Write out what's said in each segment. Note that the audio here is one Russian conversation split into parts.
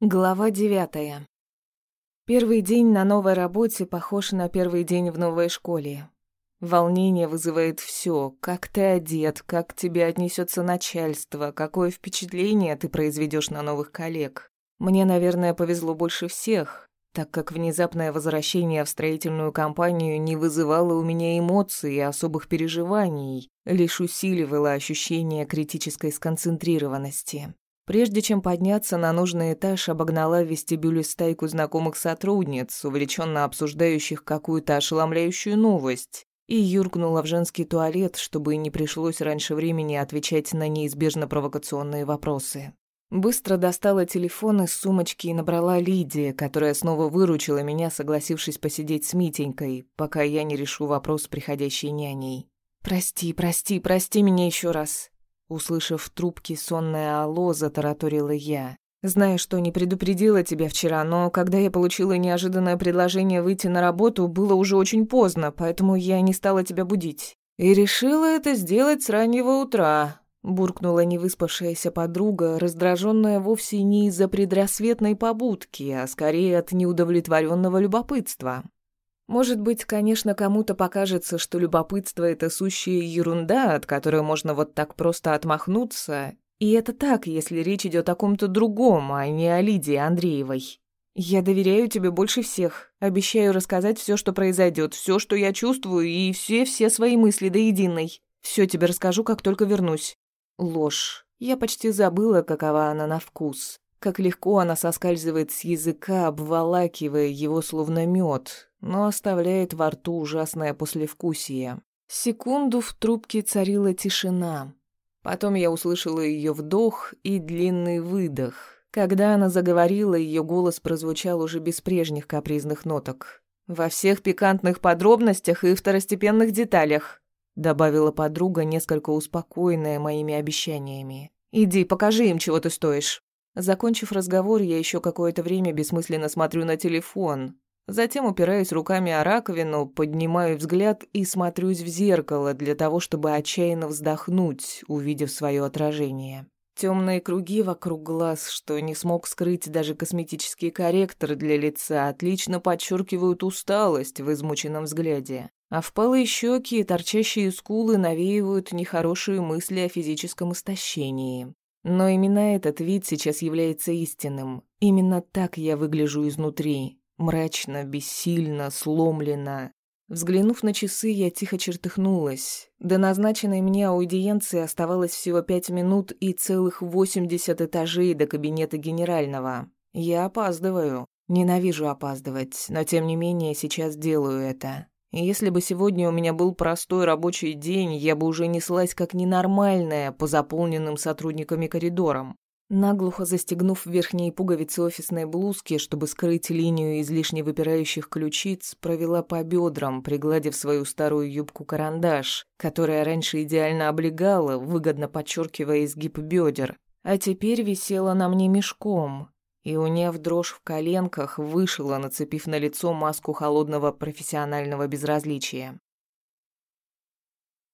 Глава девятая. Первый день на новой работе похож на первый день в новой школе. Волнение вызывает все: как ты одет, как к тебе отнесется начальство, какое впечатление ты произведешь на новых коллег. Мне, наверное, повезло больше всех, так как внезапное возвращение в строительную компанию не вызывало у меня эмоций и особых переживаний, лишь усиливало ощущение критической сконцентрированности. Прежде чем подняться на нужный этаж, обогнала в вестибюле стайку знакомых сотрудниц, увлеченно обсуждающих какую-то ошеломляющую новость, и юркнула в женский туалет, чтобы не пришлось раньше времени отвечать на неизбежно провокационные вопросы. Быстро достала телефон из сумочки и набрала Лидия, которая снова выручила меня, согласившись посидеть с Митенькой, пока я не решу вопрос с приходящей няней. «Прости, прости, прости меня еще раз. Услышав в трубке сонное алло, затараторила я. «Знаю, что не предупредила тебя вчера, но когда я получила неожиданное предложение выйти на работу, было уже очень поздно, поэтому я не стала тебя будить. И решила это сделать с раннего утра», — буркнула невыспавшаяся подруга, раздраженная вовсе не из-за предрассветной побудки, а скорее от неудовлетворенного любопытства. Может быть, конечно, кому-то покажется, что любопытство — это сущая ерунда, от которой можно вот так просто отмахнуться. И это так, если речь идет о ком-то другом, а не о Лидии Андреевой. Я доверяю тебе больше всех. Обещаю рассказать все, что произойдет, все, что я чувствую, и все-все свои мысли до единой. Все тебе расскажу, как только вернусь. Ложь. Я почти забыла, какова она на вкус. Как легко она соскальзывает с языка, обволакивая его словно мед, но оставляет во рту ужасное послевкусие. Секунду в трубке царила тишина. Потом я услышала ее вдох и длинный выдох. Когда она заговорила, ее голос прозвучал уже без прежних капризных ноток. «Во всех пикантных подробностях и второстепенных деталях», добавила подруга, несколько успокоенная моими обещаниями. «Иди, покажи им, чего ты стоишь». Закончив разговор, я еще какое-то время бессмысленно смотрю на телефон, Затем упираюсь руками о раковину, поднимаю взгляд и смотрюсь в зеркало для того, чтобы отчаянно вздохнуть, увидев свое отражение. Темные круги вокруг глаз, что не смог скрыть даже косметический корректор для лица, отлично подчеркивают усталость в измученном взгляде. А впалые щеки и торчащие скулы навеивают нехорошие мысли о физическом истощении. Но именно этот вид сейчас является истинным. Именно так я выгляжу изнутри, Мрачно, бессильно, сломленно. Взглянув на часы, я тихо чертыхнулась. До назначенной мне аудиенции оставалось всего пять минут и целых восемьдесят этажей до кабинета генерального. Я опаздываю. Ненавижу опаздывать, но тем не менее сейчас делаю это. Если бы сегодня у меня был простой рабочий день, я бы уже неслась как ненормальная по заполненным сотрудниками коридорам. Наглухо застегнув верхние пуговицы офисной блузки, чтобы скрыть линию излишне выпирающих ключиц, провела по бедрам, пригладив свою старую юбку-карандаш, которая раньше идеально облегала, выгодно подчеркивая изгиб бедер, а теперь висела на мне мешком, и, уняв дрожь в коленках, вышла, нацепив на лицо маску холодного профессионального безразличия.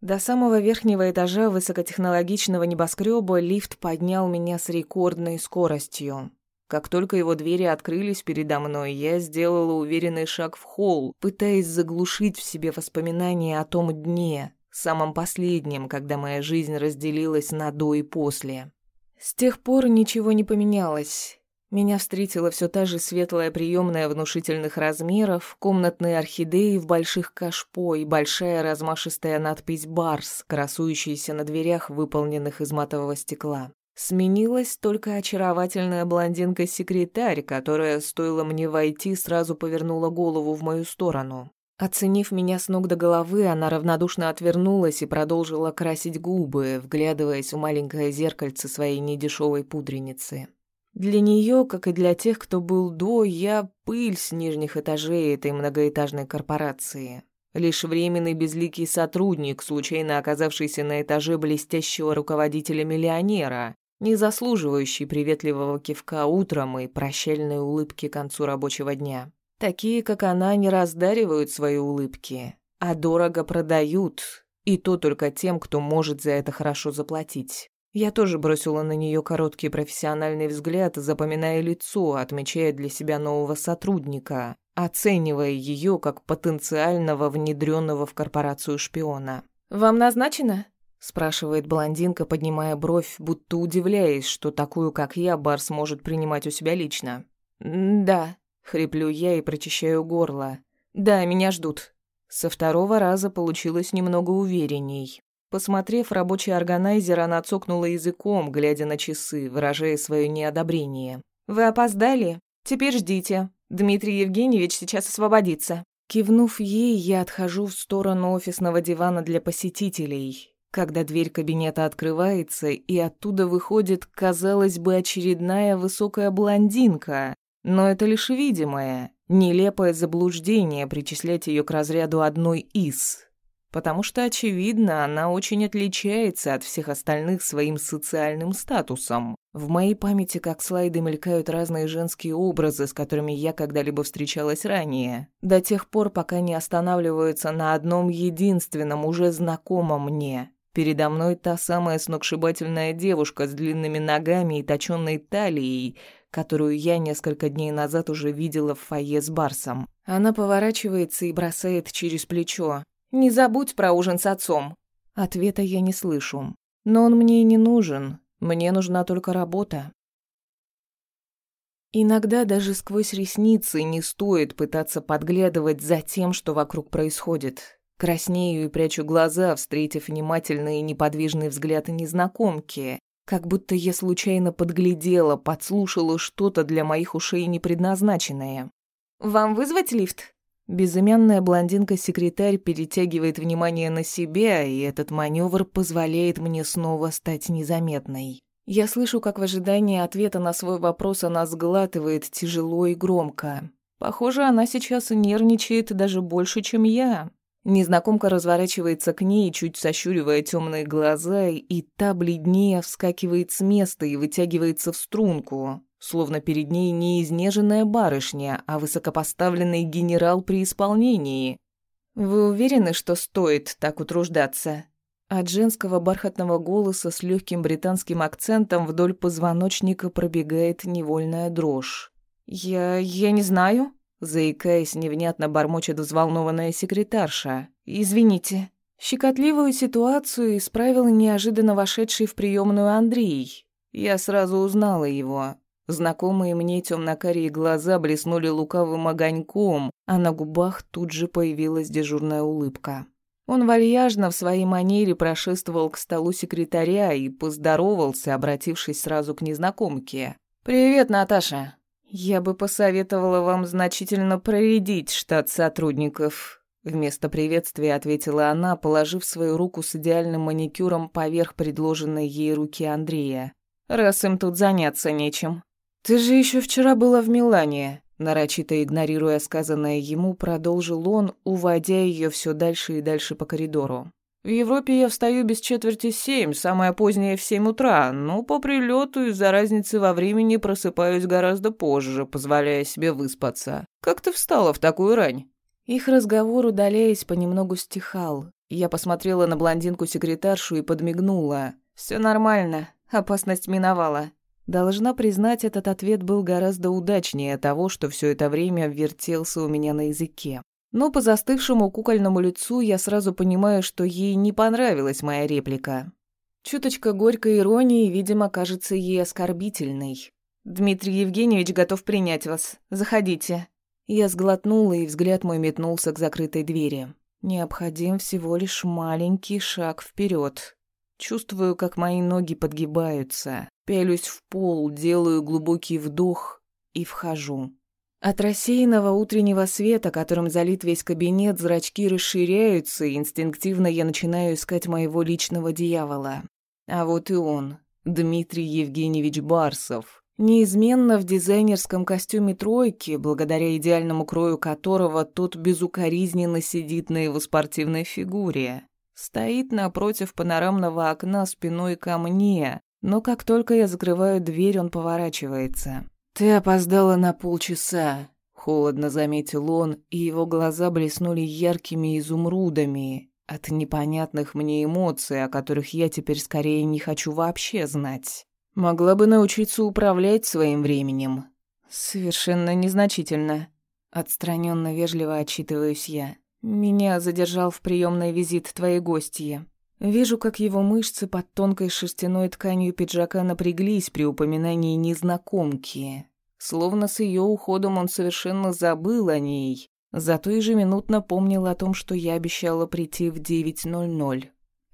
До самого верхнего этажа высокотехнологичного небоскреба лифт поднял меня с рекордной скоростью. Как только его двери открылись передо мной, я сделала уверенный шаг в холл, пытаясь заглушить в себе воспоминания о том дне, самом последнем, когда моя жизнь разделилась на до и после. С тех пор ничего не поменялось. Меня встретила все та же светлая приемная внушительных размеров, комнатные орхидеи в больших кашпо и большая размашистая надпись «Барс», красующаяся на дверях, выполненных из матового стекла. Сменилась только очаровательная блондинка-секретарь, которая, стоило мне войти, сразу повернула голову в мою сторону. Оценив меня с ног до головы, она равнодушно отвернулась и продолжила красить губы, вглядываясь в маленькое зеркальце своей недешевой пудреницы. Для нее, как и для тех, кто был до, я пыль с нижних этажей этой многоэтажной корпорации. Лишь временный безликий сотрудник, случайно оказавшийся на этаже блестящего руководителя-миллионера, не заслуживающий приветливого кивка утром и прощальной улыбки к концу рабочего дня. Такие, как она, не раздаривают свои улыбки, а дорого продают, и то только тем, кто может за это хорошо заплатить. Я тоже бросила на нее короткий профессиональный взгляд, запоминая лицо, отмечая для себя нового сотрудника, оценивая ее как потенциального внедренного в корпорацию шпиона. «Вам назначено?» — спрашивает блондинка, поднимая бровь, будто удивляясь, что такую, как я, Барс может принимать у себя лично. «Да», — хриплю я и прочищаю горло. «Да, меня ждут». Со второго раза получилось немного уверенней. Посмотрев рабочий органайзер, она цокнула языком, глядя на часы, выражая свое неодобрение. «Вы опоздали? Теперь ждите. Дмитрий Евгеньевич сейчас освободится». Кивнув ей, я отхожу в сторону офисного дивана для посетителей. Когда дверь кабинета открывается, и оттуда выходит, казалось бы, очередная высокая блондинка. Но это лишь видимое, нелепое заблуждение причислять ее к разряду одной из потому что, очевидно, она очень отличается от всех остальных своим социальным статусом. В моей памяти как слайды мелькают разные женские образы, с которыми я когда-либо встречалась ранее, до тех пор, пока не останавливаются на одном единственном, уже знакомом мне. Передо мной та самая сногсшибательная девушка с длинными ногами и точенной талией, которую я несколько дней назад уже видела в фойе с Барсом. Она поворачивается и бросает через плечо. Не забудь про ужин с отцом». Ответа я не слышу. Но он мне и не нужен. Мне нужна только работа. Иногда даже сквозь ресницы не стоит пытаться подглядывать за тем, что вокруг происходит. Краснею и прячу глаза, встретив внимательный и неподвижный взгляд незнакомки, как будто я случайно подглядела, подслушала что-то для моих ушей непредназначенное. «Вам вызвать лифт?» Безымянная блондинка-секретарь перетягивает внимание на себя, и этот маневр позволяет мне снова стать незаметной. Я слышу, как в ожидании ответа на свой вопрос она сглатывает тяжело и громко. Похоже, она сейчас нервничает даже больше, чем я. Незнакомка разворачивается к ней, чуть сощуривая темные глаза, и та бледнее вскакивает с места и вытягивается в струнку словно перед ней не изнеженная барышня, а высокопоставленный генерал при исполнении. «Вы уверены, что стоит так утруждаться?» От женского бархатного голоса с легким британским акцентом вдоль позвоночника пробегает невольная дрожь. «Я... я не знаю», — заикаясь, невнятно бормочет взволнованная секретарша. «Извините». Щекотливую ситуацию исправил неожиданно вошедший в приемную Андрей. Я сразу узнала его. Знакомые мне темно-карие глаза блеснули лукавым огоньком, а на губах тут же появилась дежурная улыбка. Он вальяжно в своей манере прошествовал к столу секретаря и поздоровался, обратившись сразу к незнакомке. «Привет, Наташа. Я бы посоветовала вам значительно проредить штат сотрудников». Вместо приветствия ответила она, положив свою руку с идеальным маникюром поверх предложенной ей руки Андрея. «Раз им тут заняться нечем». «Ты же еще вчера была в Милане», — нарочито игнорируя сказанное ему, продолжил он, уводя ее все дальше и дальше по коридору. «В Европе я встаю без четверти семь, самое позднее в семь утра, но по прилету из-за разницы во времени просыпаюсь гораздо позже, позволяя себе выспаться. Как ты встала в такую рань?» Их разговор, удаляясь, понемногу стихал. Я посмотрела на блондинку-секретаршу и подмигнула. «Все нормально, опасность миновала». Должна признать, этот ответ был гораздо удачнее того, что все это время вертелся у меня на языке. Но по застывшему кукольному лицу я сразу понимаю, что ей не понравилась моя реплика. Чуточка горькой иронии, видимо, кажется ей оскорбительной. «Дмитрий Евгеньевич готов принять вас. Заходите». Я сглотнула, и взгляд мой метнулся к закрытой двери. Необходим всего лишь маленький шаг вперед. Чувствую, как мои ноги подгибаются. Пялюсь в пол, делаю глубокий вдох и вхожу. От рассеянного утреннего света, которым залит весь кабинет, зрачки расширяются, и инстинктивно я начинаю искать моего личного дьявола. А вот и он, Дмитрий Евгеньевич Барсов. Неизменно в дизайнерском костюме тройки, благодаря идеальному крою которого тот безукоризненно сидит на его спортивной фигуре. Стоит напротив панорамного окна спиной ко мне, но как только я закрываю дверь, он поворачивается. «Ты опоздала на полчаса», — холодно заметил он, и его глаза блеснули яркими изумрудами, От непонятных мне эмоций, о которых я теперь скорее не хочу вообще знать. Могла бы научиться управлять своим временем. Совершенно незначительно. Отстраненно вежливо отчитываюсь я. Меня задержал в приемной визит твоей гостьи. Вижу, как его мышцы под тонкой шерстяной тканью пиджака напряглись при упоминании незнакомки. Словно с ее уходом он совершенно забыл о ней, зато ежеминутно помнил о том, что я обещала прийти в 9.00.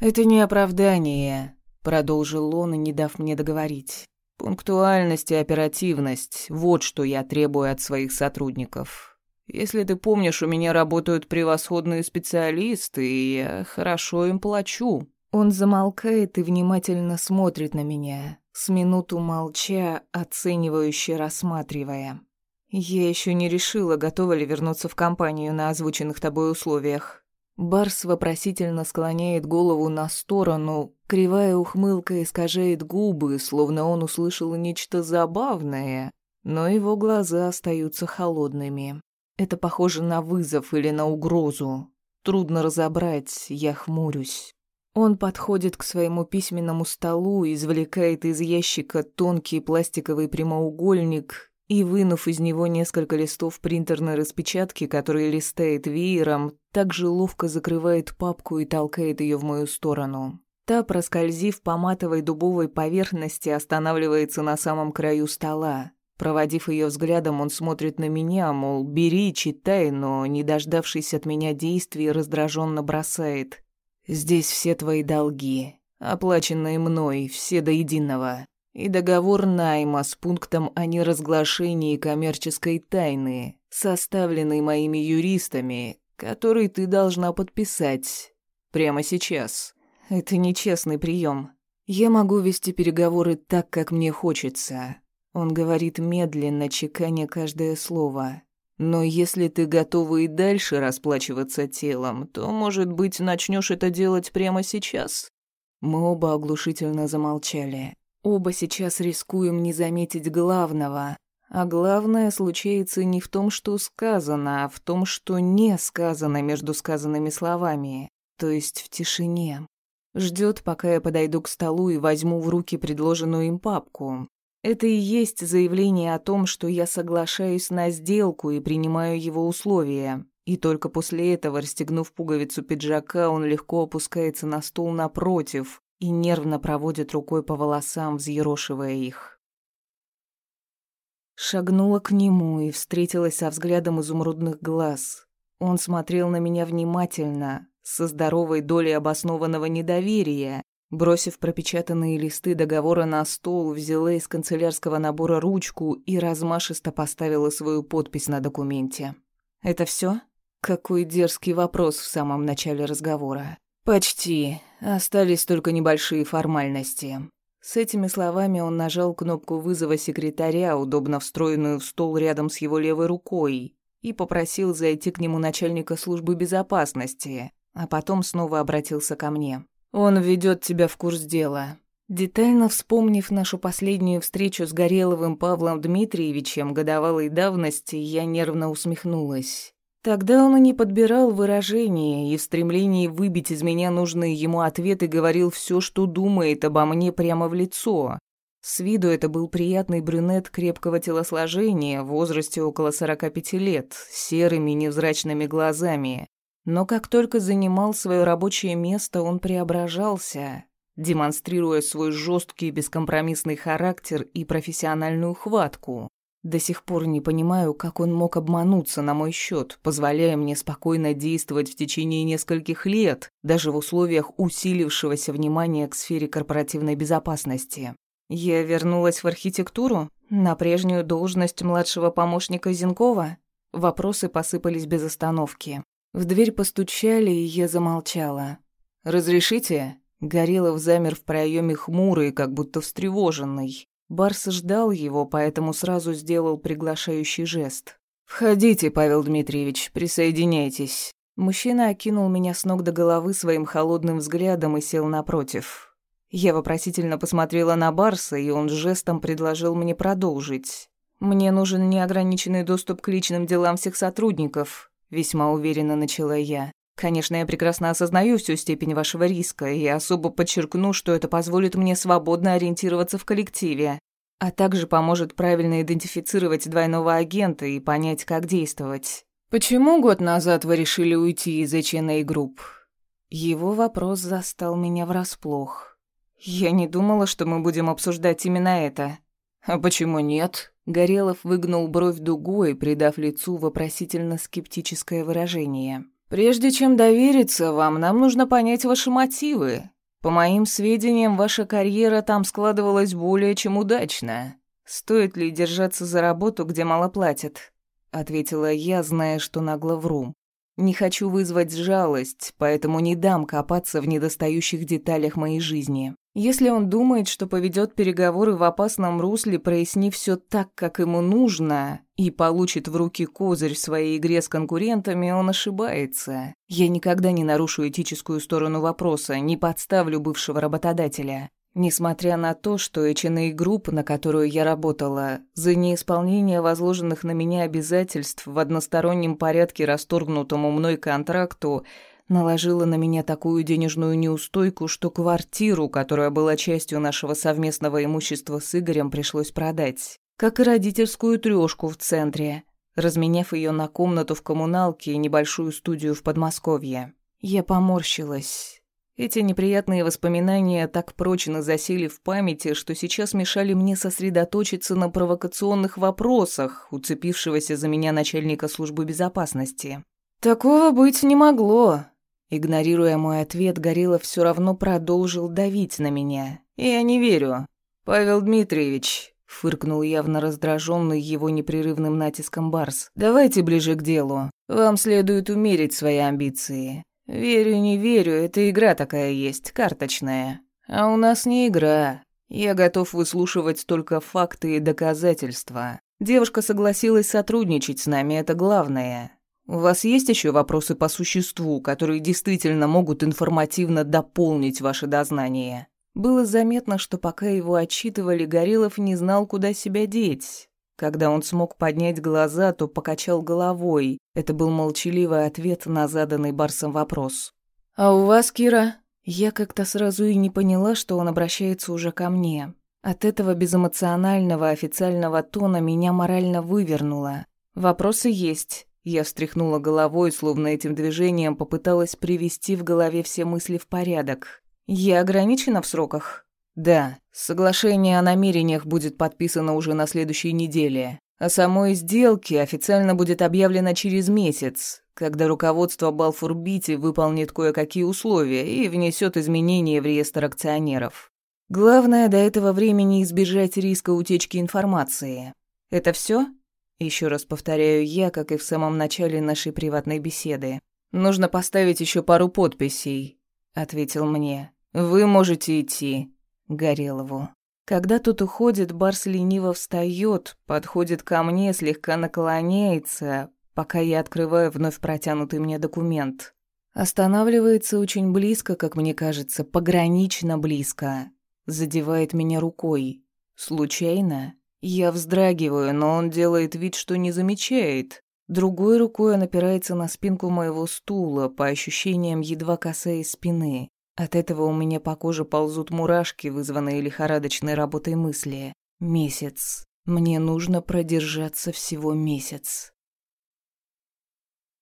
«Это не оправдание», — продолжил он, не дав мне договорить. «Пунктуальность и оперативность — вот что я требую от своих сотрудников. Если ты помнишь, у меня работают превосходные специалисты, и я хорошо им плачу». Он замолкает и внимательно смотрит на меня, с минуту молча, оценивающе рассматривая. «Я еще не решила, готова ли вернуться в компанию на озвученных тобой условиях». Барс вопросительно склоняет голову на сторону, кривая ухмылка искажает губы, словно он услышал нечто забавное, но его глаза остаются холодными. Это похоже на вызов или на угрозу. Трудно разобрать, я хмурюсь. Он подходит к своему письменному столу, извлекает из ящика тонкий пластиковый прямоугольник и, вынув из него несколько листов принтерной распечатки, которые листает веером, также ловко закрывает папку и толкает ее в мою сторону. Та, проскользив по матовой дубовой поверхности, останавливается на самом краю стола. Проводив ее взглядом, он смотрит на меня, мол, бери, читай, но, не дождавшись от меня действий, раздраженно бросает. «Здесь все твои долги, оплаченные мной, все до единого, и договор найма с пунктом о неразглашении коммерческой тайны, составленный моими юристами, который ты должна подписать прямо сейчас. Это нечестный прием. Я могу вести переговоры так, как мне хочется, он говорит медленно, чеканя каждое слово. «Но если ты готова и дальше расплачиваться телом, то, может быть, начнешь это делать прямо сейчас?» Мы оба оглушительно замолчали. Оба сейчас рискуем не заметить главного. А главное случается не в том, что сказано, а в том, что не сказано между сказанными словами, то есть в тишине. Ждет, пока я подойду к столу и возьму в руки предложенную им папку. Это и есть заявление о том, что я соглашаюсь на сделку и принимаю его условия. И только после этого, расстегнув пуговицу пиджака, он легко опускается на стул напротив и нервно проводит рукой по волосам, взъерошивая их. Шагнула к нему и встретилась со взглядом изумрудных глаз. Он смотрел на меня внимательно, со здоровой долей обоснованного недоверия, Бросив пропечатанные листы договора на стол, взяла из канцелярского набора ручку и размашисто поставила свою подпись на документе. «Это все? Какой дерзкий вопрос в самом начале разговора. «Почти. Остались только небольшие формальности». С этими словами он нажал кнопку вызова секретаря, удобно встроенную в стол рядом с его левой рукой, и попросил зайти к нему начальника службы безопасности, а потом снова обратился ко мне. Он ведет тебя в курс дела. Детально вспомнив нашу последнюю встречу с Гореловым Павлом Дмитриевичем годовалой давности, я нервно усмехнулась. Тогда он и не подбирал выражения, и в стремлении выбить из меня нужные ему ответы говорил все, что думает обо мне прямо в лицо. С виду это был приятный брюнет крепкого телосложения, в возрасте около 45 лет, с серыми невзрачными глазами. Но как только занимал свое рабочее место, он преображался, демонстрируя свой жесткий бескомпромиссный характер и профессиональную хватку. До сих пор не понимаю, как он мог обмануться на мой счет, позволяя мне спокойно действовать в течение нескольких лет, даже в условиях усилившегося внимания к сфере корпоративной безопасности. Я вернулась в архитектуру, на прежнюю должность младшего помощника Зинкова. Вопросы посыпались без остановки. В дверь постучали, и я замолчала. «Разрешите?» Горелов замер в проеме хмурый, как будто встревоженный. Барс ждал его, поэтому сразу сделал приглашающий жест. «Входите, Павел Дмитриевич, присоединяйтесь». Мужчина окинул меня с ног до головы своим холодным взглядом и сел напротив. Я вопросительно посмотрела на Барса, и он жестом предложил мне продолжить. «Мне нужен неограниченный доступ к личным делам всех сотрудников весьма уверенно начала я. Конечно, я прекрасно осознаю всю степень вашего риска и особо подчеркну, что это позволит мне свободно ориентироваться в коллективе, а также поможет правильно идентифицировать двойного агента и понять, как действовать. Почему год назад вы решили уйти из HNA Group? Его вопрос застал меня врасплох. Я не думала, что мы будем обсуждать именно это. А почему нет? Горелов выгнул бровь дугой, придав лицу вопросительно-скептическое выражение. «Прежде чем довериться вам, нам нужно понять ваши мотивы. По моим сведениям, ваша карьера там складывалась более чем удачно. Стоит ли держаться за работу, где мало платят?» Ответила я, зная, что нагло вру. Не хочу вызвать жалость, поэтому не дам копаться в недостающих деталях моей жизни. Если он думает, что поведет переговоры в опасном русле, прояснив все так, как ему нужно, и получит в руки козырь в своей игре с конкурентами, он ошибается. Я никогда не нарушу этическую сторону вопроса, не подставлю бывшего работодателя. Несмотря на то, что H&A Group, на которую я работала, за неисполнение возложенных на меня обязательств в одностороннем порядке расторгнутому мной контракту, наложила на меня такую денежную неустойку, что квартиру, которая была частью нашего совместного имущества с Игорем, пришлось продать. Как и родительскую трёшку в центре, разменяв ее на комнату в коммуналке и небольшую студию в Подмосковье. Я поморщилась. Эти неприятные воспоминания так прочно засели в памяти, что сейчас мешали мне сосредоточиться на провокационных вопросах, уцепившегося за меня начальника службы безопасности. «Такого быть не могло!» Игнорируя мой ответ, Горилов все равно продолжил давить на меня. «Я не верю. Павел Дмитриевич, фыркнул явно раздраженный его непрерывным натиском Барс. «Давайте ближе к делу. Вам следует умерить свои амбиции. «Верю, не верю, это игра такая есть, карточная. А у нас не игра. Я готов выслушивать только факты и доказательства. Девушка согласилась сотрудничать с нами, это главное. У вас есть еще вопросы по существу, которые действительно могут информативно дополнить ваше дознание?» Было заметно, что пока его отчитывали, Горелов не знал, куда себя деть. Когда он смог поднять глаза, то покачал головой. Это был молчаливый ответ на заданный Барсом вопрос. «А у вас, Кира?» Я как-то сразу и не поняла, что он обращается уже ко мне. От этого безэмоционального официального тона меня морально вывернуло. «Вопросы есть». Я встряхнула головой, словно этим движением попыталась привести в голове все мысли в порядок. «Я ограничена в сроках?» Да, соглашение о намерениях будет подписано уже на следующей неделе. О самой сделке официально будет объявлено через месяц, когда руководство Балфурбити выполнит кое-какие условия и внесет изменения в реестр акционеров. Главное до этого времени избежать риска утечки информации. Это все? Еще раз повторяю я, как и в самом начале нашей приватной беседы. Нужно поставить еще пару подписей, ответил мне. Вы можете идти. Горелову. Когда тот уходит, Барс лениво встает, подходит ко мне, слегка наклоняется, пока я открываю вновь протянутый мне документ. Останавливается очень близко, как мне кажется, погранично близко. Задевает меня рукой. Случайно? Я вздрагиваю, но он делает вид, что не замечает. Другой рукой он опирается на спинку моего стула, по ощущениям едва касаясь спины. От этого у меня по коже ползут мурашки, вызванные лихорадочной работой мысли. Месяц. Мне нужно продержаться всего месяц.